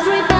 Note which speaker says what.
Speaker 1: Everybody